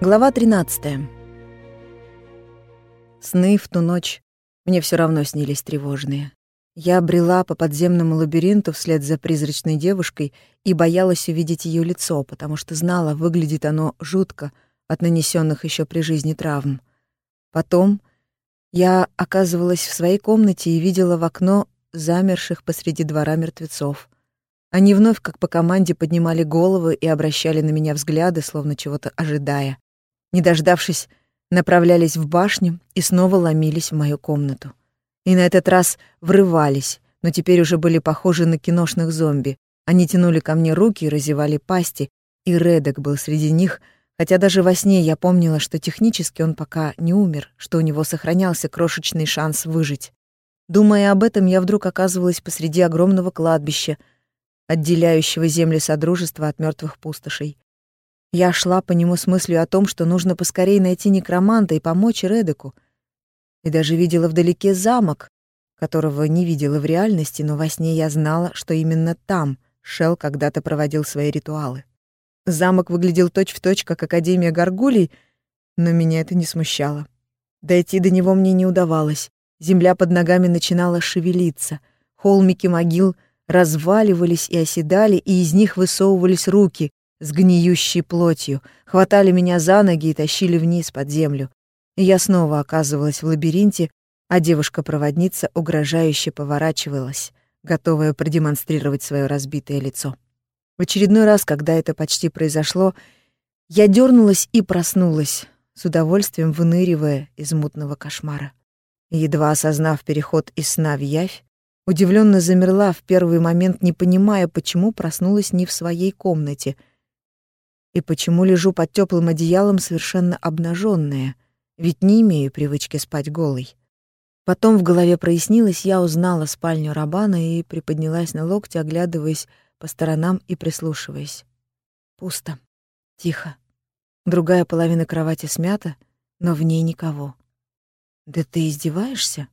Глава 13. Сны в ту ночь мне все равно снились тревожные. Я брела по подземному лабиринту вслед за призрачной девушкой и боялась увидеть ее лицо, потому что знала, выглядит оно жутко от нанесенных еще при жизни травм. Потом я оказывалась в своей комнате и видела в окно замерших посреди двора мертвецов. Они вновь, как по команде, поднимали головы и обращали на меня взгляды, словно чего-то ожидая. Не дождавшись, направлялись в башню и снова ломились в мою комнату. И на этот раз врывались, но теперь уже были похожи на киношных зомби. Они тянули ко мне руки и разевали пасти, и Редек был среди них, хотя даже во сне я помнила, что технически он пока не умер, что у него сохранялся крошечный шанс выжить. Думая об этом, я вдруг оказывалась посреди огромного кладбища, отделяющего земли Содружества от мертвых пустошей. Я шла по нему с мыслью о том, что нужно поскорее найти некроманта и помочь Редеку. И даже видела вдалеке замок, которого не видела в реальности, но во сне я знала, что именно там Шел когда-то проводил свои ритуалы. Замок выглядел точь-в-точь, точь, как Академия Гаргулей, но меня это не смущало. Дойти до него мне не удавалось. Земля под ногами начинала шевелиться. Холмики могил разваливались и оседали, и из них высовывались руки, с гниющей плотью, хватали меня за ноги и тащили вниз под землю. Я снова оказывалась в лабиринте, а девушка-проводница угрожающе поворачивалась, готовая продемонстрировать свое разбитое лицо. В очередной раз, когда это почти произошло, я дернулась и проснулась, с удовольствием выныривая из мутного кошмара. Едва осознав переход из сна в явь, удивленно замерла в первый момент, не понимая, почему проснулась не в своей комнате — и почему лежу под теплым одеялом совершенно обнаженная, ведь не имею привычки спать голой. Потом в голове прояснилось, я узнала спальню Рабана и приподнялась на локте, оглядываясь по сторонам и прислушиваясь. Пусто. Тихо. Другая половина кровати смята, но в ней никого. «Да ты издеваешься?»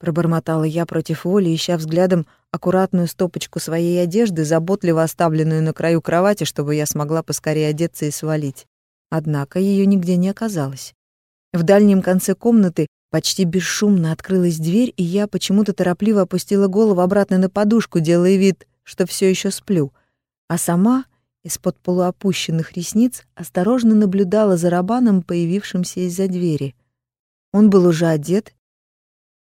Пробормотала я против воли, ища взглядом аккуратную стопочку своей одежды, заботливо оставленную на краю кровати, чтобы я смогла поскорее одеться и свалить. Однако ее нигде не оказалось. В дальнем конце комнаты почти бесшумно открылась дверь, и я почему-то торопливо опустила голову обратно на подушку, делая вид, что все еще сплю. А сама из-под полуопущенных ресниц осторожно наблюдала за Рабаном, появившимся из-за двери. Он был уже одет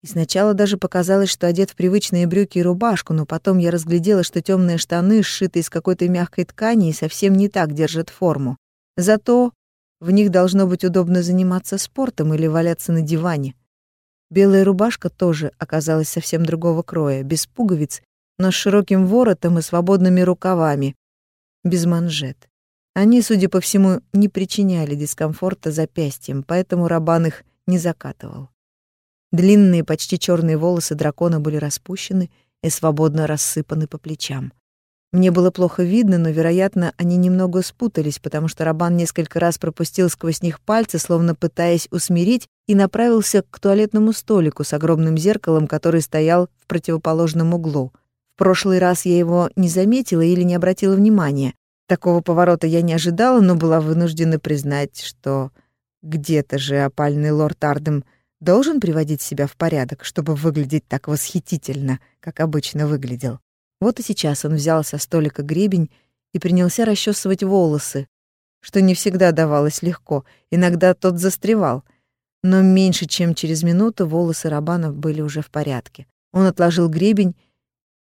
и сначала даже показалось, что одет в привычные брюки и рубашку, но потом я разглядела, что темные штаны, сшитые из какой-то мягкой ткани, и совсем не так держат форму. Зато в них должно быть удобно заниматься спортом или валяться на диване. Белая рубашка тоже оказалась совсем другого кроя, без пуговиц, но с широким воротом и свободными рукавами, без манжет. Они, судя по всему, не причиняли дискомфорта запястьям, поэтому Рабан их не закатывал. Длинные, почти черные волосы дракона были распущены и свободно рассыпаны по плечам. Мне было плохо видно, но, вероятно, они немного спутались, потому что Рабан несколько раз пропустил сквозь них пальцы, словно пытаясь усмирить, и направился к туалетному столику с огромным зеркалом, который стоял в противоположном углу. В прошлый раз я его не заметила или не обратила внимания. Такого поворота я не ожидала, но была вынуждена признать, что где-то же опальный лорд Ардем должен приводить себя в порядок, чтобы выглядеть так восхитительно, как обычно выглядел. Вот и сейчас он взял со столика гребень и принялся расчесывать волосы, что не всегда давалось легко, иногда тот застревал. Но меньше чем через минуту волосы Рабанов были уже в порядке. Он отложил гребень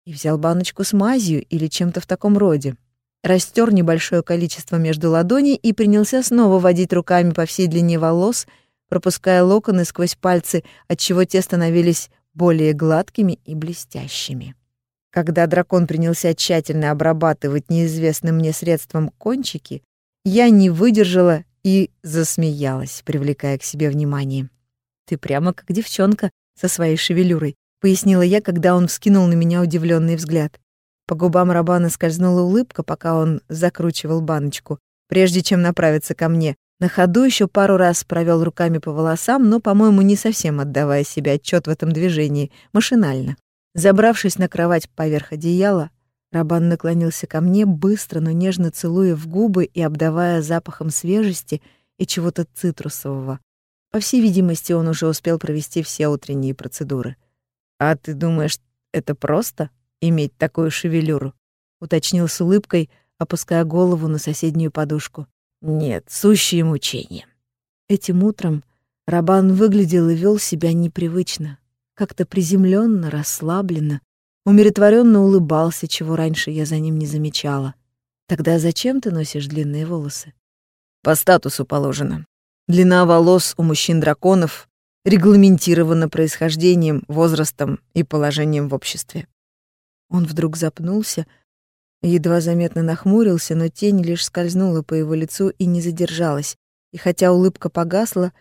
и взял баночку с мазью или чем-то в таком роде. Растер небольшое количество между ладоней и принялся снова водить руками по всей длине волос — пропуская локоны сквозь пальцы, отчего те становились более гладкими и блестящими. Когда дракон принялся тщательно обрабатывать неизвестным мне средством кончики, я не выдержала и засмеялась, привлекая к себе внимание. «Ты прямо как девчонка со своей шевелюрой», — пояснила я, когда он вскинул на меня удивленный взгляд. По губам Рабана скользнула улыбка, пока он закручивал баночку, прежде чем направиться ко мне, на ходу еще пару раз провел руками по волосам, но, по-моему, не совсем отдавая себе отчет в этом движении, машинально. Забравшись на кровать поверх одеяла, Рабан наклонился ко мне, быстро, но нежно целуя в губы и обдавая запахом свежести и чего-то цитрусового. По всей видимости, он уже успел провести все утренние процедуры. «А ты думаешь, это просто — иметь такую шевелюру?» — уточнил с улыбкой, опуская голову на соседнюю подушку. «Нет, сущие мучения». Этим утром Рабан выглядел и вел себя непривычно, как-то приземленно, расслабленно, умиротворенно улыбался, чего раньше я за ним не замечала. Тогда зачем ты носишь длинные волосы? По статусу положено. Длина волос у мужчин-драконов регламентирована происхождением, возрастом и положением в обществе. Он вдруг запнулся, едва заметно нахмурился, но тень лишь скользнула по его лицу и не задержалась. И хотя улыбка погасла,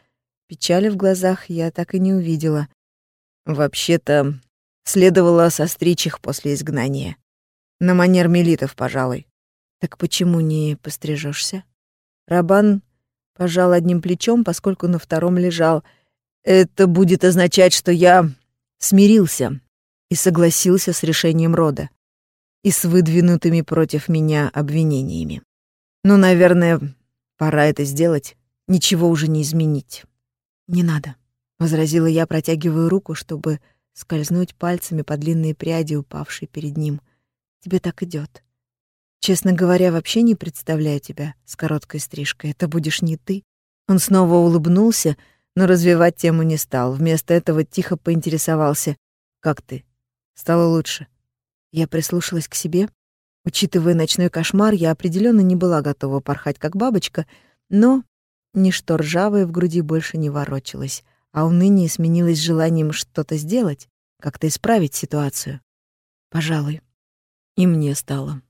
печали в глазах я так и не увидела. Вообще-то, следовало состричь их после изгнания. На манер милитов, пожалуй. Так почему не пострижешься? Рабан пожал одним плечом, поскольку на втором лежал. Это будет означать, что я смирился и согласился с решением рода и с выдвинутыми против меня обвинениями. Но, наверное, пора это сделать, ничего уже не изменить. Не надо, возразила я, протягивая руку, чтобы скользнуть пальцами по длинной пряди, упавшей перед ним. Тебе так идет. Честно говоря, вообще не представляю тебя с короткой стрижкой. Это будешь не ты. Он снова улыбнулся, но развивать тему не стал. Вместо этого тихо поинтересовался: "Как ты? Стало лучше?" Я прислушалась к себе. Учитывая ночной кошмар, я определенно не была готова порхать как бабочка, но ничто ржавое в груди больше не ворочалось, а уныние сменилось желанием что-то сделать, как-то исправить ситуацию. Пожалуй, и мне стало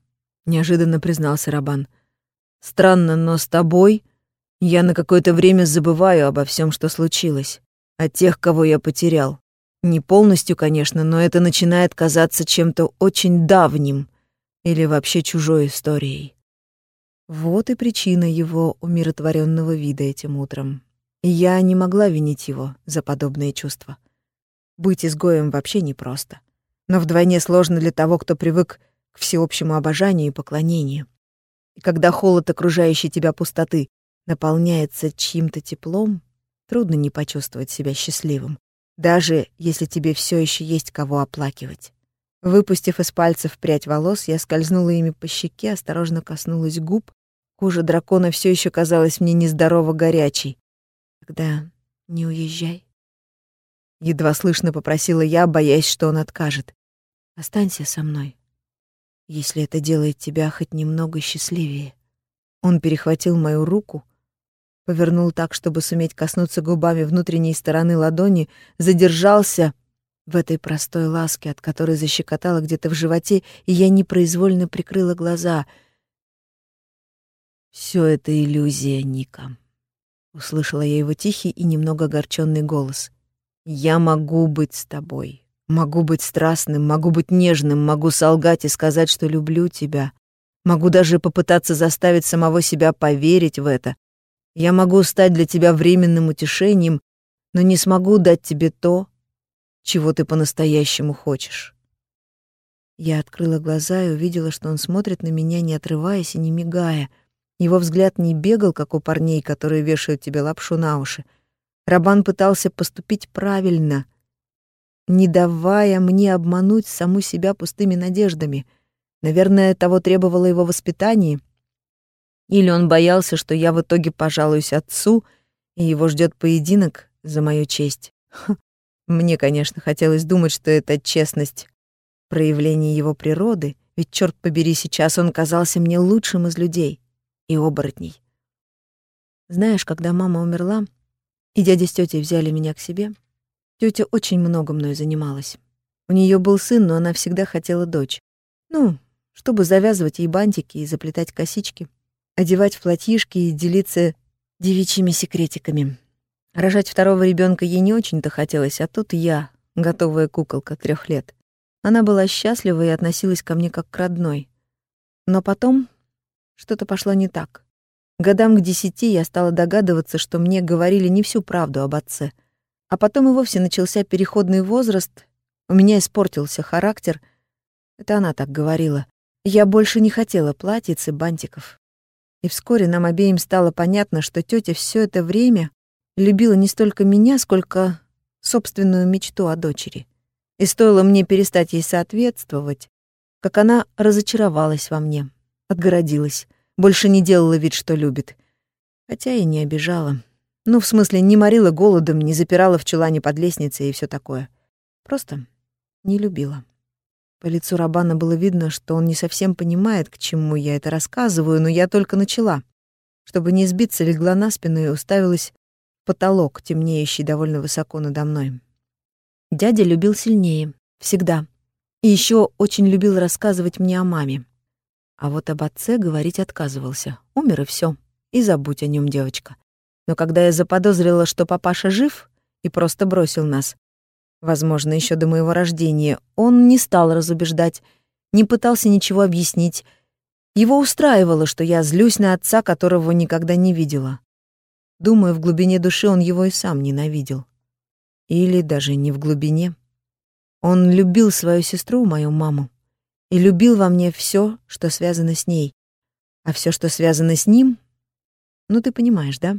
неожиданно признался Рабан. Странно, но с тобой я на какое-то время забываю обо всем, что случилось, о тех, кого я потерял. Не полностью, конечно, но это начинает казаться чем-то очень давним или вообще чужой историей. Вот и причина его умиротворенного вида этим утром. И я не могла винить его за подобные чувства. Быть изгоем вообще непросто. Но вдвойне сложно для того, кто привык к всеобщему обожанию и поклонению. И когда холод окружающей тебя пустоты наполняется чьим-то теплом, трудно не почувствовать себя счастливым, даже если тебе все еще есть кого оплакивать. Выпустив из пальцев прядь волос, я скользнула ими по щеке, осторожно коснулась губ. Кожа дракона все еще казалась мне нездорово горячей. Тогда не уезжай. Едва слышно попросила я, боясь, что он откажет. Останься со мной если это делает тебя хоть немного счастливее. Он перехватил мою руку, повернул так, чтобы суметь коснуться губами внутренней стороны ладони, задержался в этой простой ласке, от которой защекотало где-то в животе, и я непроизвольно прикрыла глаза. Все это иллюзия, Ника. Услышала я его тихий и немного огорченный голос. Я могу быть с тобой. Могу быть страстным, могу быть нежным, могу солгать и сказать, что люблю тебя. Могу даже попытаться заставить самого себя поверить в это. Я могу стать для тебя временным утешением, но не смогу дать тебе то, чего ты по-настоящему хочешь. Я открыла глаза и увидела, что он смотрит на меня, не отрываясь и не мигая. Его взгляд не бегал, как у парней, которые вешают тебе лапшу на уши. Рабан пытался поступить правильно, не давая мне обмануть саму себя пустыми надеждами. Наверное, того требовало его воспитание. Или он боялся, что я в итоге пожалуюсь отцу, и его ждет поединок за мою честь. Мне, конечно, хотелось думать, что это честность, проявление его природы, ведь, черт побери, сейчас он казался мне лучшим из людей и оборотней. Знаешь, когда мама умерла, и дядя с тетей взяли меня к себе, Тётя очень много мной занималась. У неё был сын, но она всегда хотела дочь. Ну, чтобы завязывать ей бантики и заплетать косички, одевать в платьишки и делиться девичьими секретиками. Рожать второго ребёнка ей не очень-то хотелось, а тут я, готовая куколка трёх лет. Она была счастлива и относилась ко мне как к родной. Но потом что-то пошло не так. Годам к десяти я стала догадываться, что мне говорили не всю правду об отце — а потом и вовсе начался переходный возраст, у меня испортился характер. Это она так говорила. Я больше не хотела платьиц и бантиков. И вскоре нам обеим стало понятно, что тетя все это время любила не столько меня, сколько собственную мечту о дочери. И стоило мне перестать ей соответствовать, как она разочаровалась во мне, отгородилась, больше не делала вид, что любит. Хотя и не обижала. Ну, в смысле, не морила голодом, не запирала в чулане под лестницей и все такое. Просто не любила. По лицу Рабана было видно, что он не совсем понимает, к чему я это рассказываю, но я только начала. Чтобы не сбиться, легла на спину и уставилась в потолок, темнеющий довольно высоко надо мной. Дядя любил сильнее, всегда. И еще очень любил рассказывать мне о маме. А вот об отце говорить отказывался. Умер и все. И забудь о нем, девочка. Но когда я заподозрила, что папаша жив и просто бросил нас, возможно, еще до моего рождения, он не стал разубеждать, не пытался ничего объяснить. Его устраивало, что я злюсь на отца, которого никогда не видела. Думаю, в глубине души он его и сам ненавидел. Или даже не в глубине. Он любил свою сестру, мою маму, и любил во мне все, что связано с ней. А все, что связано с ним, ну ты понимаешь, да?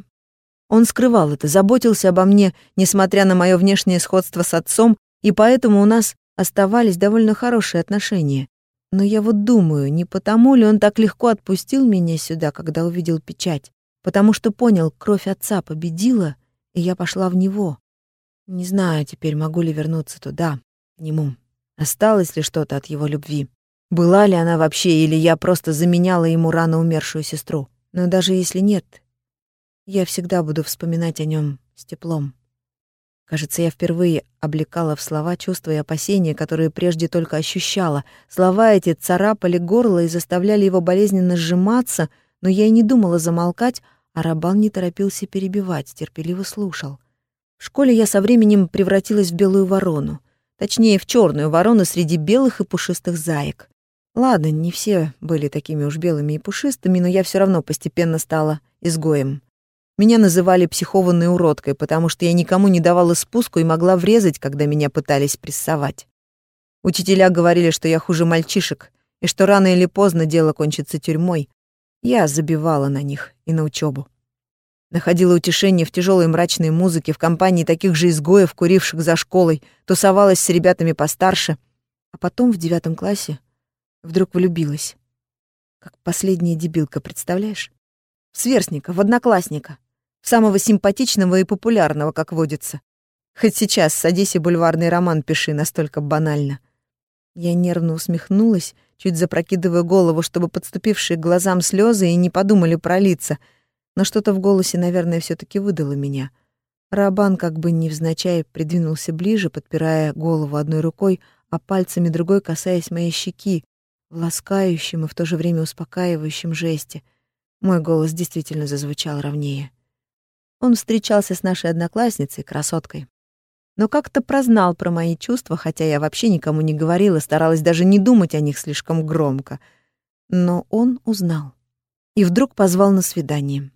Он скрывал это, заботился обо мне, несмотря на мое внешнее сходство с отцом, и поэтому у нас оставались довольно хорошие отношения. Но я вот думаю, не потому ли он так легко отпустил меня сюда, когда увидел печать, потому что понял, кровь отца победила, и я пошла в него. Не знаю теперь, могу ли вернуться туда, к нему. Осталось ли что-то от его любви? Была ли она вообще, или я просто заменяла ему рано умершую сестру? Но даже если нет, я всегда буду вспоминать о нем с теплом. Кажется, я впервые облекала в слова чувства и опасения, которые прежде только ощущала. Слова эти царапали горло и заставляли его болезненно сжиматься, но я и не думала замолкать, а Рабан не торопился перебивать, терпеливо слушал. В школе я со временем превратилась в белую ворону. Точнее, в черную ворону среди белых и пушистых заек. Ладно, не все были такими уж белыми и пушистыми, но я все равно постепенно стала изгоем. Меня называли психованной уродкой, потому что я никому не давала спуску и могла врезать, когда меня пытались прессовать. Учителя говорили, что я хуже мальчишек, и что рано или поздно дело кончится тюрьмой. Я забивала на них и на учебу. Находила утешение в тяжелой мрачной музыке, в компании таких же изгоев, куривших за школой, тусовалась с ребятами постарше, а потом в девятом классе вдруг влюбилась. Как последняя дебилка, представляешь? В сверстника, в одноклассника самого симпатичного и популярного, как водится. Хоть сейчас садись и бульварный роман пиши, настолько банально. Я нервно усмехнулась, чуть запрокидывая голову, чтобы подступившие к глазам слезы и не подумали пролиться, но что-то в голосе, наверное, все таки выдало меня. Рабан как бы невзначай придвинулся ближе, подпирая голову одной рукой, а пальцами другой касаясь моей щеки, в ласкающем и в то же время успокаивающем жесте. Мой голос действительно зазвучал ровнее. Он встречался с нашей одноклассницей, красоткой. Но как-то прознал про мои чувства, хотя я вообще никому не говорила, старалась даже не думать о них слишком громко. Но он узнал. И вдруг позвал на свидание.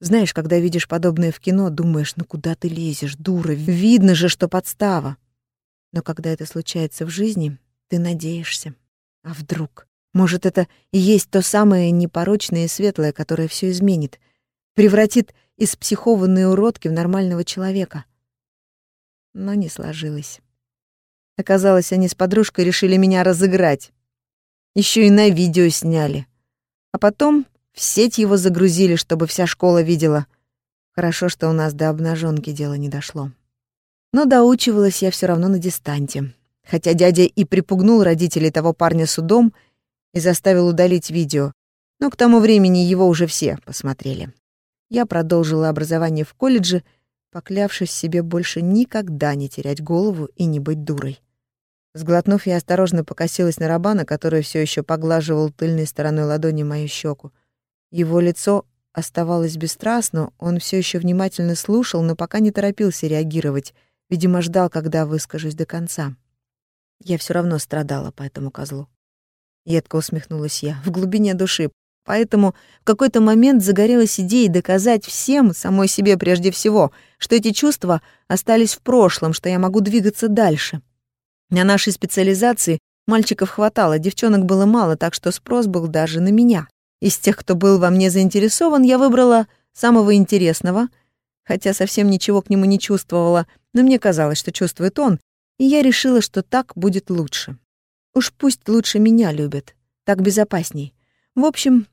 Знаешь, когда видишь подобное в кино, думаешь, ну куда ты лезешь, дура, видно же, что подстава. Но когда это случается в жизни, ты надеешься. А вдруг? Может, это и есть то самое непорочное и светлое, которое все изменит, превратит из психованной уродки в нормального человека. Но не сложилось. Оказалось, они с подружкой решили меня разыграть. Еще и на видео сняли. А потом в сеть его загрузили, чтобы вся школа видела. Хорошо, что у нас до обнаженки дело не дошло. Но доучивалась я все равно на дистанте. Хотя дядя и припугнул родителей того парня судом и заставил удалить видео, но к тому времени его уже все посмотрели. Я продолжила образование в колледже, поклявшись себе больше никогда не терять голову и не быть дурой. Сглотнув, я осторожно покосилась на Рабана, который все еще поглаживал тыльной стороной ладони мою щеку. Его лицо оставалось бесстрастно, он все еще внимательно слушал, но пока не торопился реагировать, видимо, ждал, когда выскажусь до конца. Я все равно страдала по этому козлу. Едко усмехнулась я, в глубине души, Поэтому в какой-то момент загорелась идея доказать всем, самой себе прежде всего, что эти чувства остались в прошлом, что я могу двигаться дальше. На нашей специализации мальчиков хватало, девчонок было мало, так что спрос был даже на меня. Из тех, кто был во мне заинтересован, я выбрала самого интересного, хотя совсем ничего к нему не чувствовала, но мне казалось, что чувствует он, и я решила, что так будет лучше. Уж пусть лучше меня любят, так безопасней. В общем,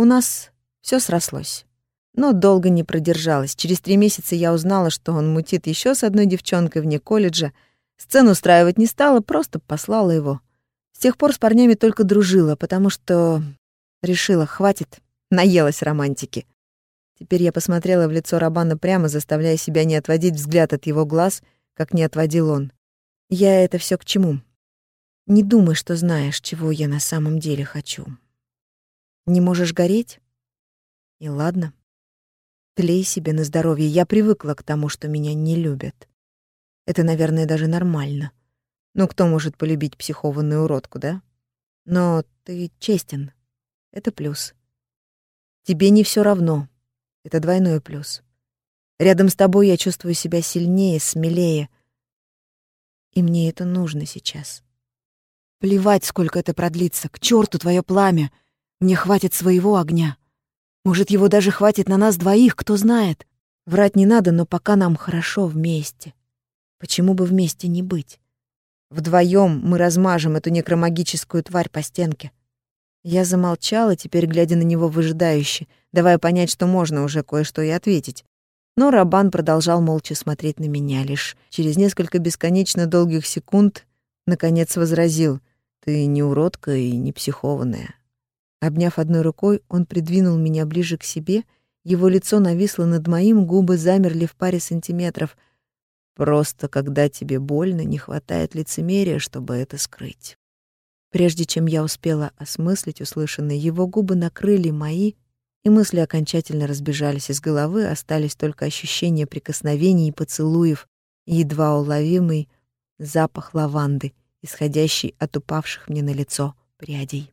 у нас все срослось. Но долго не продержалась. Через три месяца я узнала, что он мутит еще с одной девчонкой вне колледжа. Сцену устраивать не стала, просто послала его. С тех пор с парнями только дружила, потому что решила, хватит, наелась романтики. Теперь я посмотрела в лицо Рабана прямо, заставляя себя не отводить взгляд от его глаз, как не отводил он. Я это все к чему? Не думай, что знаешь, чего я на самом деле хочу. Не можешь гореть? И ладно. Тлей себе на здоровье. Я привыкла к тому, что меня не любят. Это, наверное, даже нормально. Ну, кто может полюбить психованную уродку, да? Но ты честен. Это плюс. Тебе не все равно. Это двойной плюс. Рядом с тобой я чувствую себя сильнее, смелее. И мне это нужно сейчас. Плевать, сколько это продлится. К черту твое пламя. Мне хватит своего огня. Может, его даже хватит на нас двоих, кто знает. Врать не надо, но пока нам хорошо вместе. Почему бы вместе не быть? Вдвоем мы размажем эту некромагическую тварь по стенке. Я замолчала, теперь глядя на него выжидающе, давая понять, что можно уже кое-что и ответить. Но Рабан продолжал молча смотреть на меня, лишь через несколько бесконечно долгих секунд наконец возразил — ты не уродка и не психованная. Обняв одной рукой, он придвинул меня ближе к себе, его лицо нависло над моим, губы замерли в паре сантиметров. Просто когда тебе больно, не хватает лицемерия, чтобы это скрыть. Прежде чем я успела осмыслить услышанное, его губы накрыли мои, и мысли окончательно разбежались из головы, остались только ощущения прикосновений и поцелуев, и едва уловимый запах лаванды исходящий от упавших мне на лицо прядей.